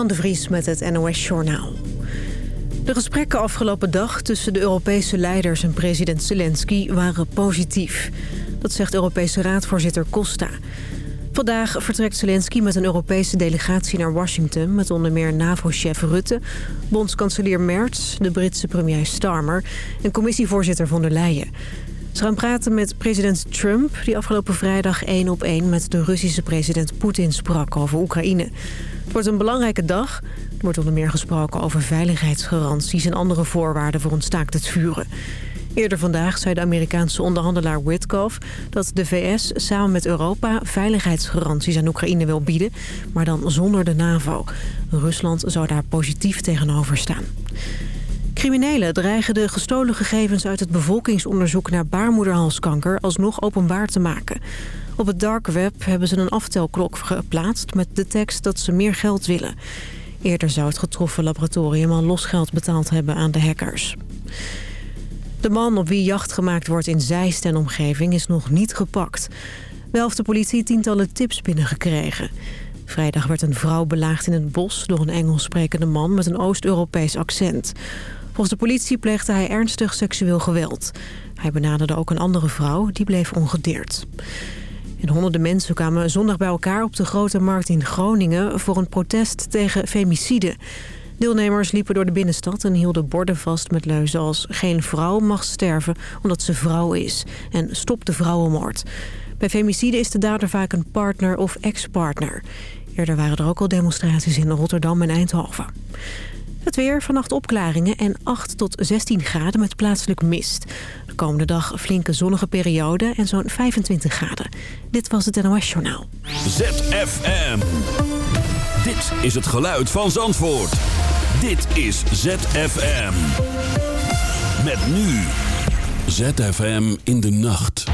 Jan de Vries met het NOS Journaal. De gesprekken afgelopen dag tussen de Europese leiders en president Zelensky waren positief. Dat zegt Europese raadvoorzitter Costa. Vandaag vertrekt Zelensky met een Europese delegatie naar Washington... met onder meer NAVO-chef Rutte, bondskanselier Merz, de Britse premier Starmer... en commissievoorzitter von der Leyen. Ze gaan praten met president Trump, die afgelopen vrijdag één op één... met de Russische president Poetin sprak over Oekraïne. Het wordt een belangrijke dag. Er wordt onder meer gesproken over veiligheidsgaranties... en andere voorwaarden voor een staakt het vuren. Eerder vandaag zei de Amerikaanse onderhandelaar Witkoff... dat de VS samen met Europa veiligheidsgaranties aan Oekraïne wil bieden... maar dan zonder de NAVO. Rusland zou daar positief tegenover staan. Criminelen dreigen de gestolen gegevens uit het bevolkingsonderzoek naar baarmoederhalskanker alsnog openbaar te maken. Op het dark web hebben ze een aftelklok geplaatst met de tekst dat ze meer geld willen. Eerder zou het getroffen laboratorium al losgeld betaald hebben aan de hackers. De man op wie jacht gemaakt wordt in Zeist en omgeving is nog niet gepakt. Wel heeft de politie tientallen tips binnengekregen. Vrijdag werd een vrouw belaagd in het bos door een Engels sprekende man met een Oost-Europees accent. Volgens de politie pleegde hij ernstig seksueel geweld. Hij benaderde ook een andere vrouw, die bleef ongedeerd. En honderden mensen kwamen zondag bij elkaar op de Grote Markt in Groningen... voor een protest tegen femicide. Deelnemers liepen door de binnenstad en hielden borden vast met leuzen als... geen vrouw mag sterven omdat ze vrouw is en stop de vrouwenmoord. Bij femicide is de dader vaak een partner of ex-partner. Eerder waren er ook al demonstraties in Rotterdam en Eindhoven. Het weer, vannacht opklaringen en 8 tot 16 graden met plaatselijk mist. De komende dag flinke zonnige periode en zo'n 25 graden. Dit was het NOS Journaal. ZFM. Dit is het geluid van Zandvoort. Dit is ZFM. Met nu. ZFM in de nacht.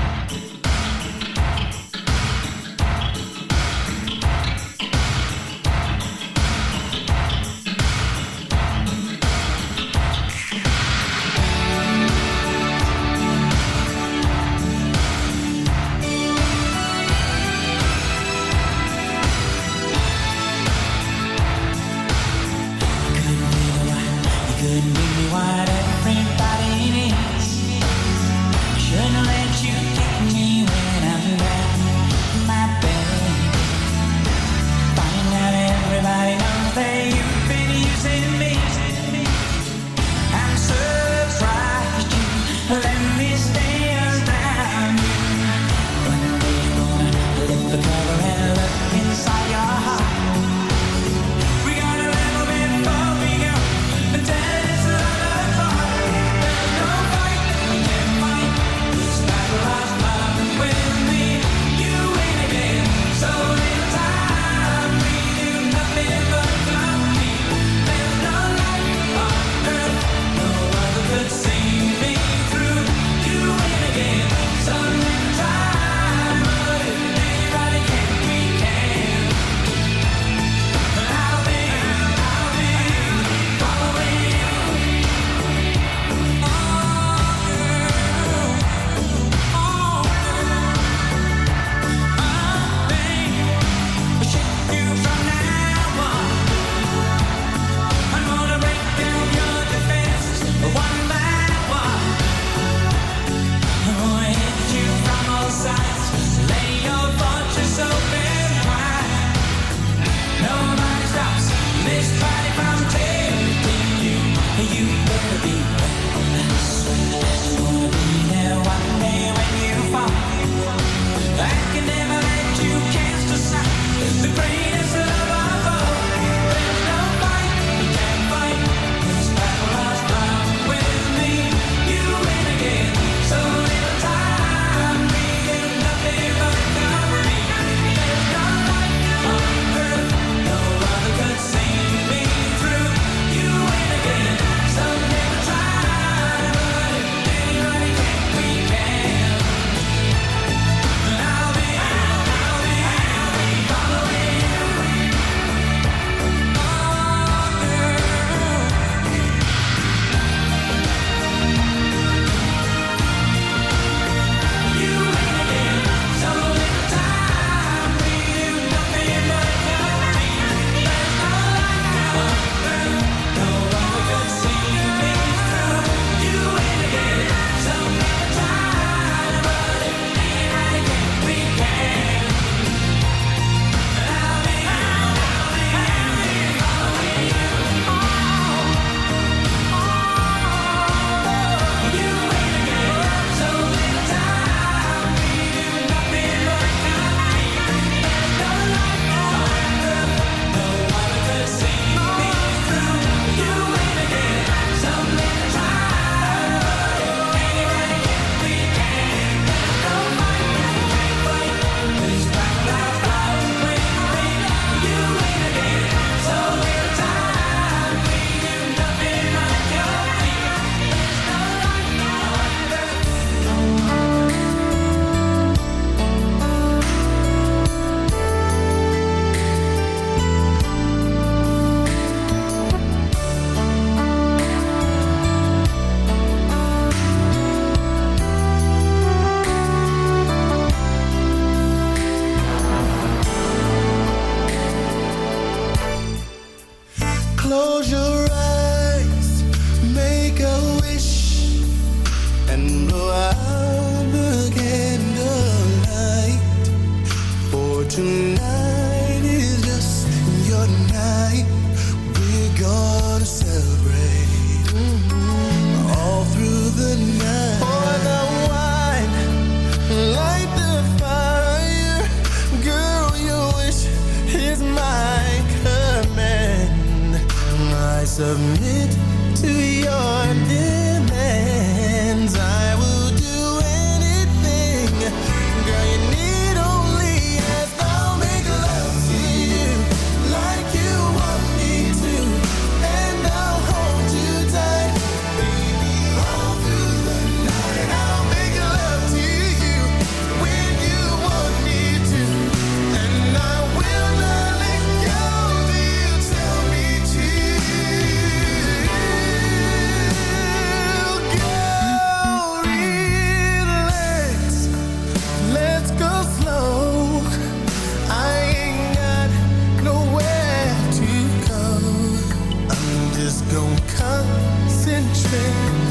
With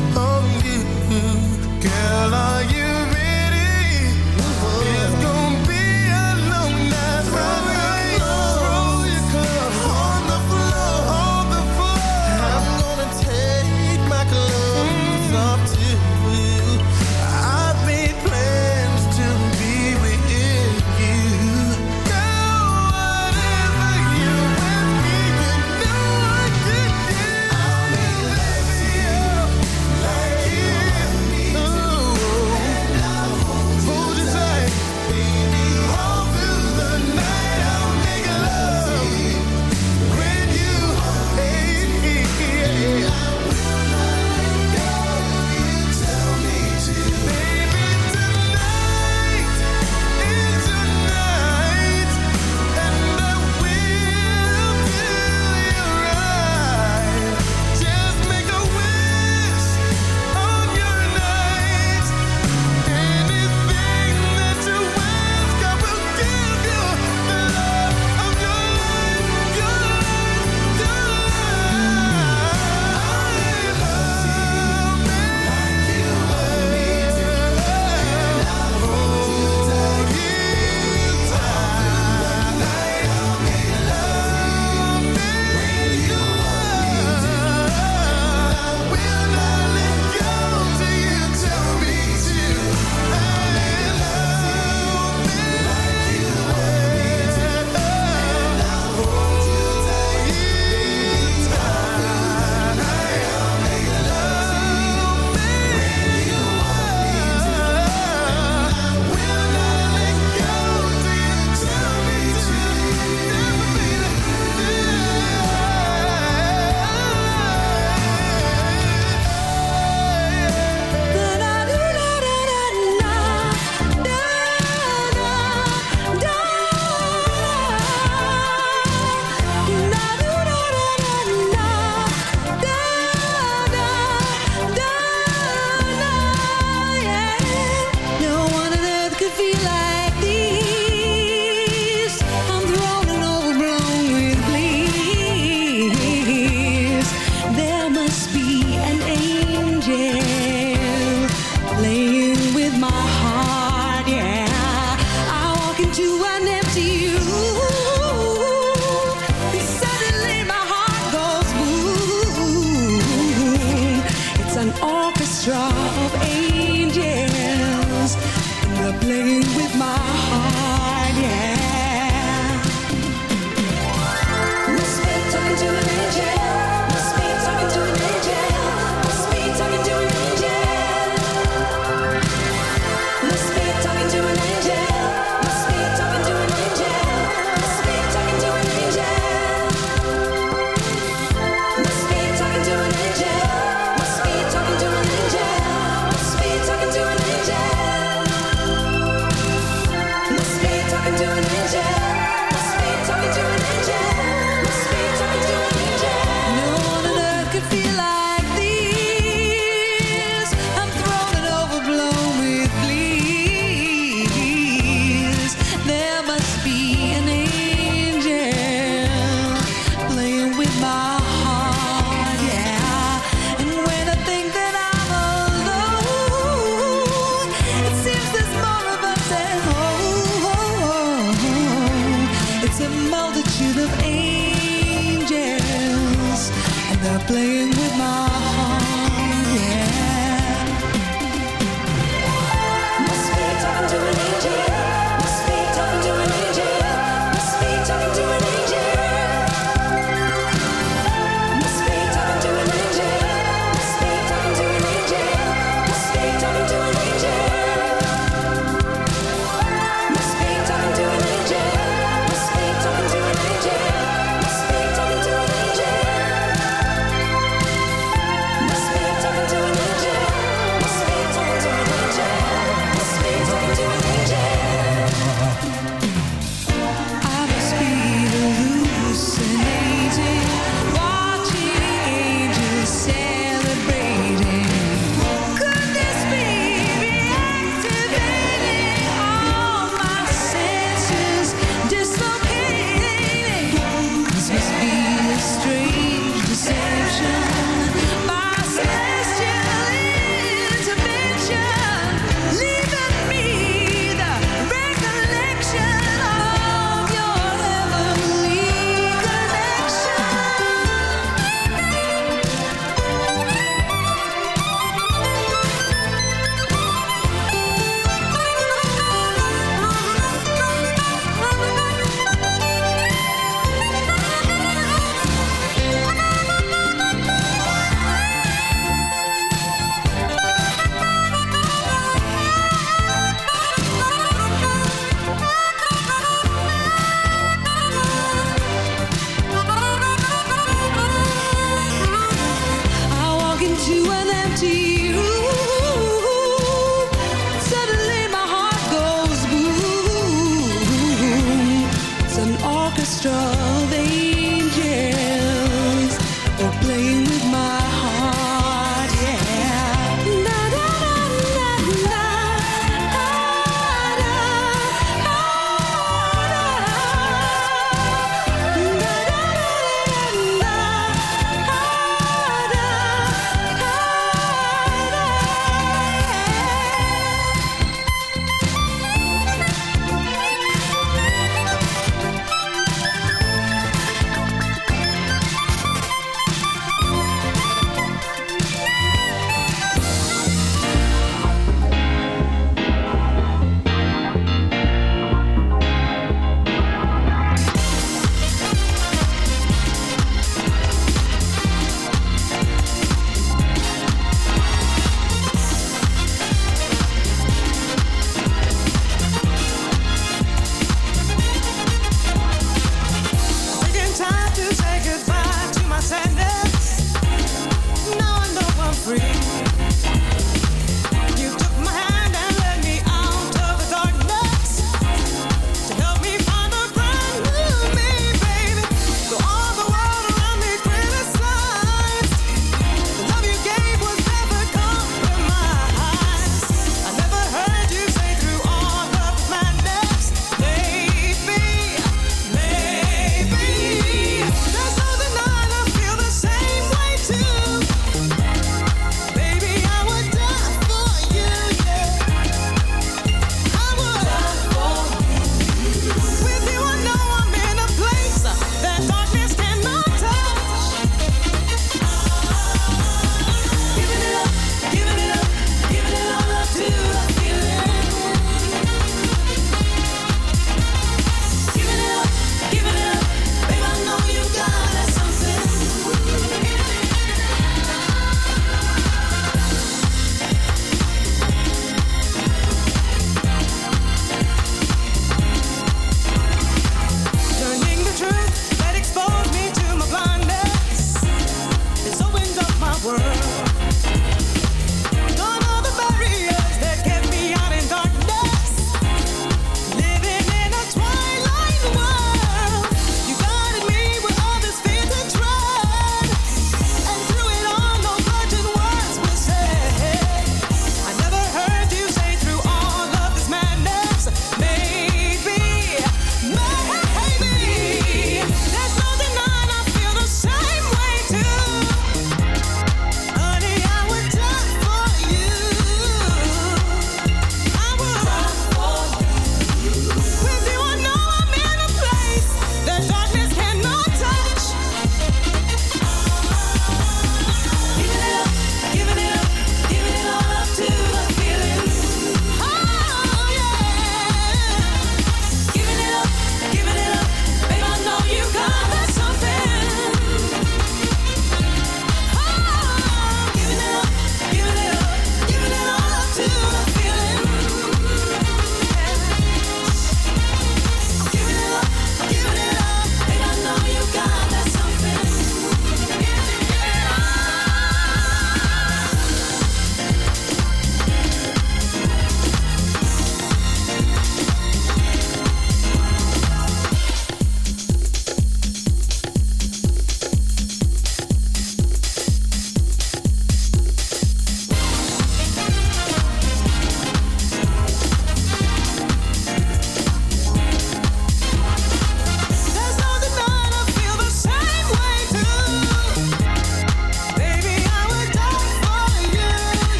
playing with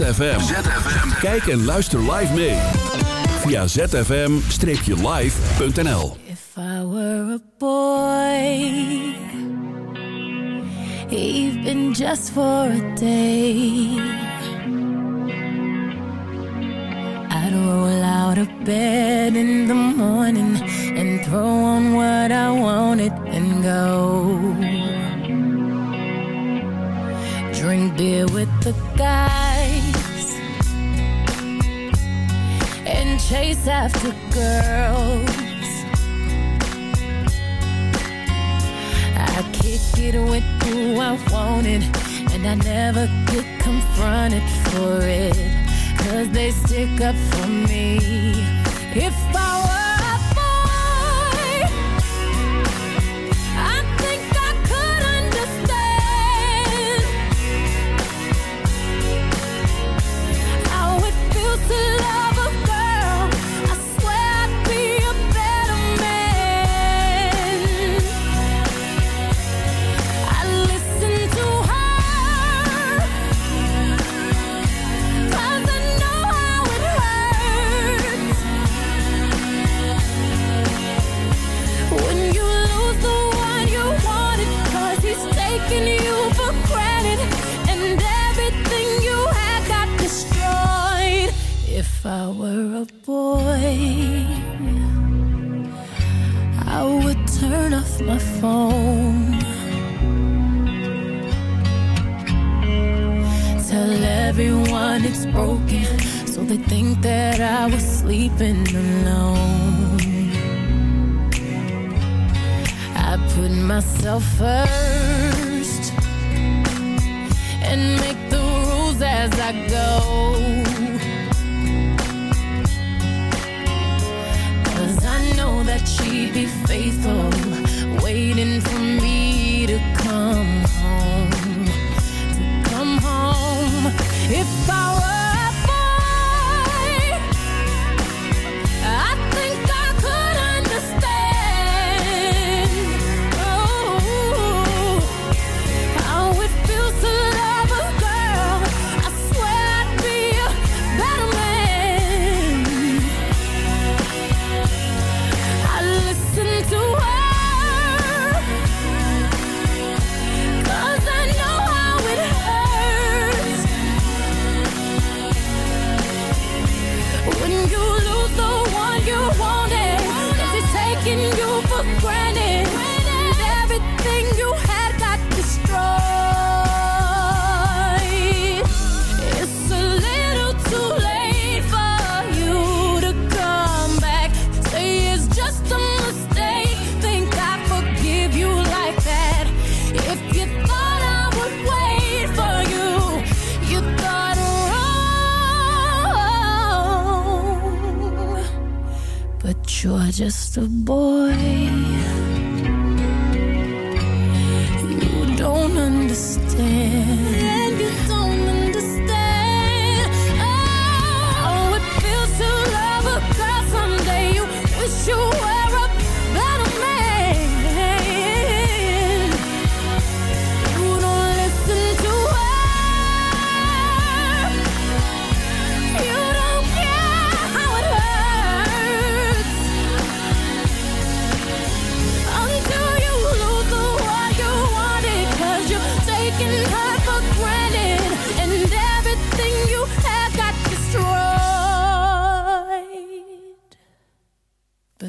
ZFM. Kijk en luister live mee. Via zfm-live.nl If I were a boy Even just for a day I'd roll out of bed in the morning And throw on what I wanted and go drink beer with the guys chase after girls. I kick it with who I want it, and I never get confronted for it. Cause they stick up for me. If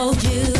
hold you.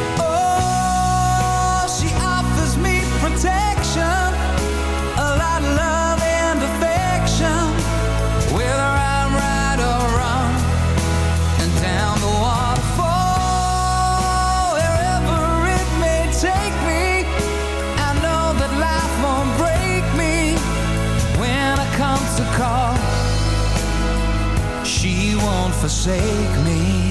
forsake me.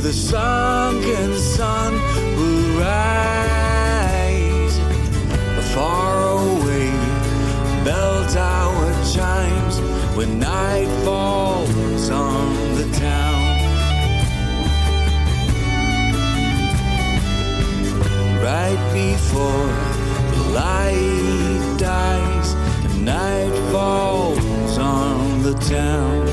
the sunken sun will rise far away. Bell tower chimes when night falls on the town. Right before the light dies night falls on the town.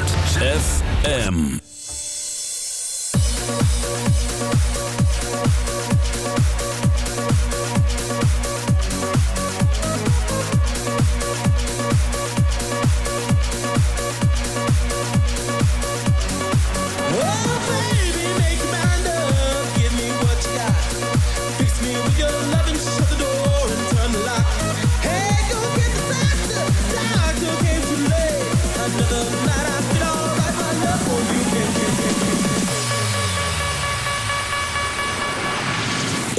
ZFM.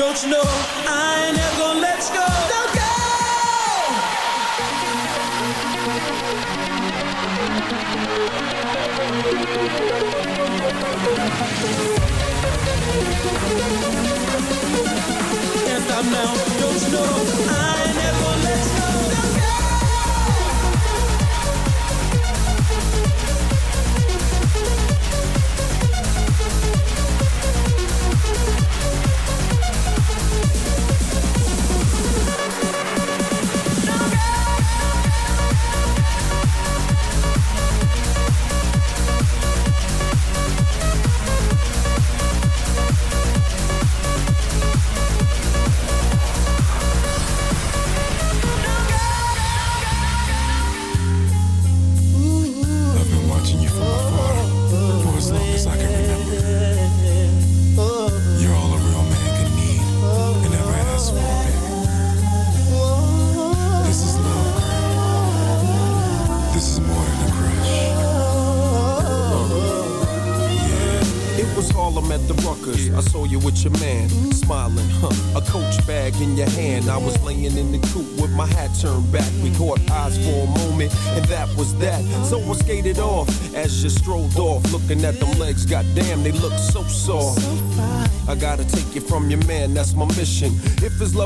Don't you know? I never let go. Go. Stop now, don't know? I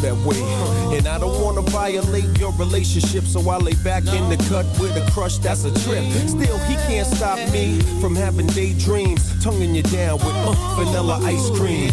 Travel that way. And I don't wanna violate your relationship, so I lay back in the cut with a crush that's a trip. Still, he can't stop me from having daydreams, tonguing you down with uh, vanilla ice cream.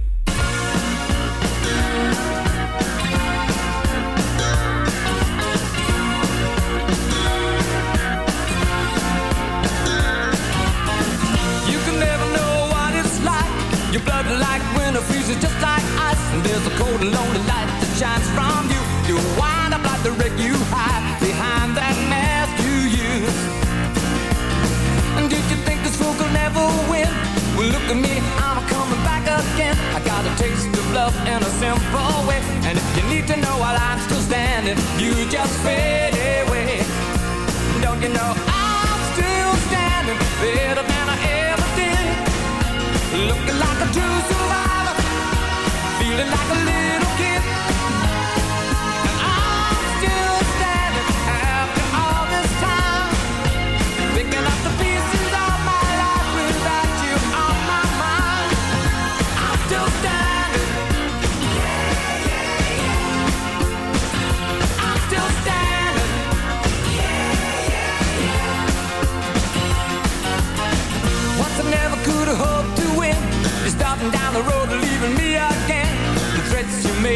just fade away. Don't you know?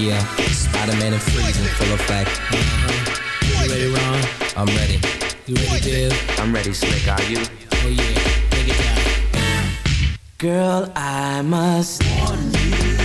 Yeah, Spider-Man and freezing, full effect. Uh-huh. You ready, Ron? I'm ready. You ready, I'm ready, Slick. Are you? Oh yeah, it down. Girl, I must warn you.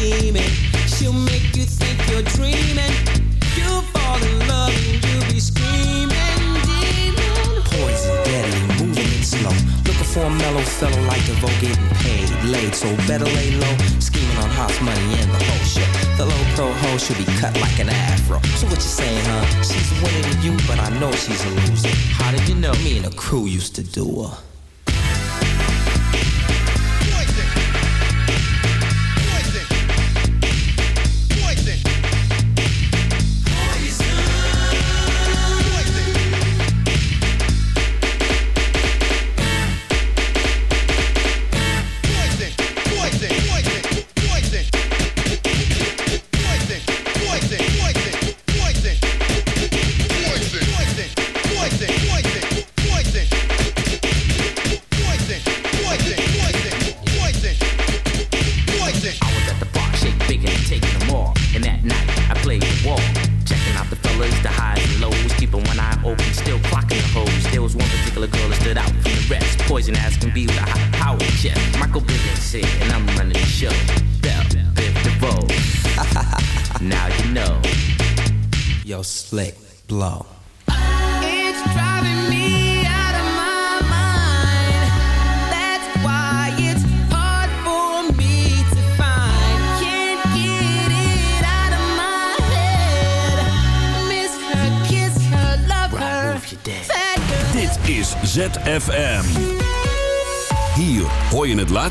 scheming. She'll make you think you're dreaming. You fall in love and you'll be screaming, demon. Poison deadly, moving it slow. Looking for a mellow fellow like the vote getting paid. late, so better lay low. Scheming on hot money and the whole shit. The low pro hoe should be cut like an afro. So what you saying, huh? She's winning you, but I know she's a loser. How did you know? Me and the crew used to do her.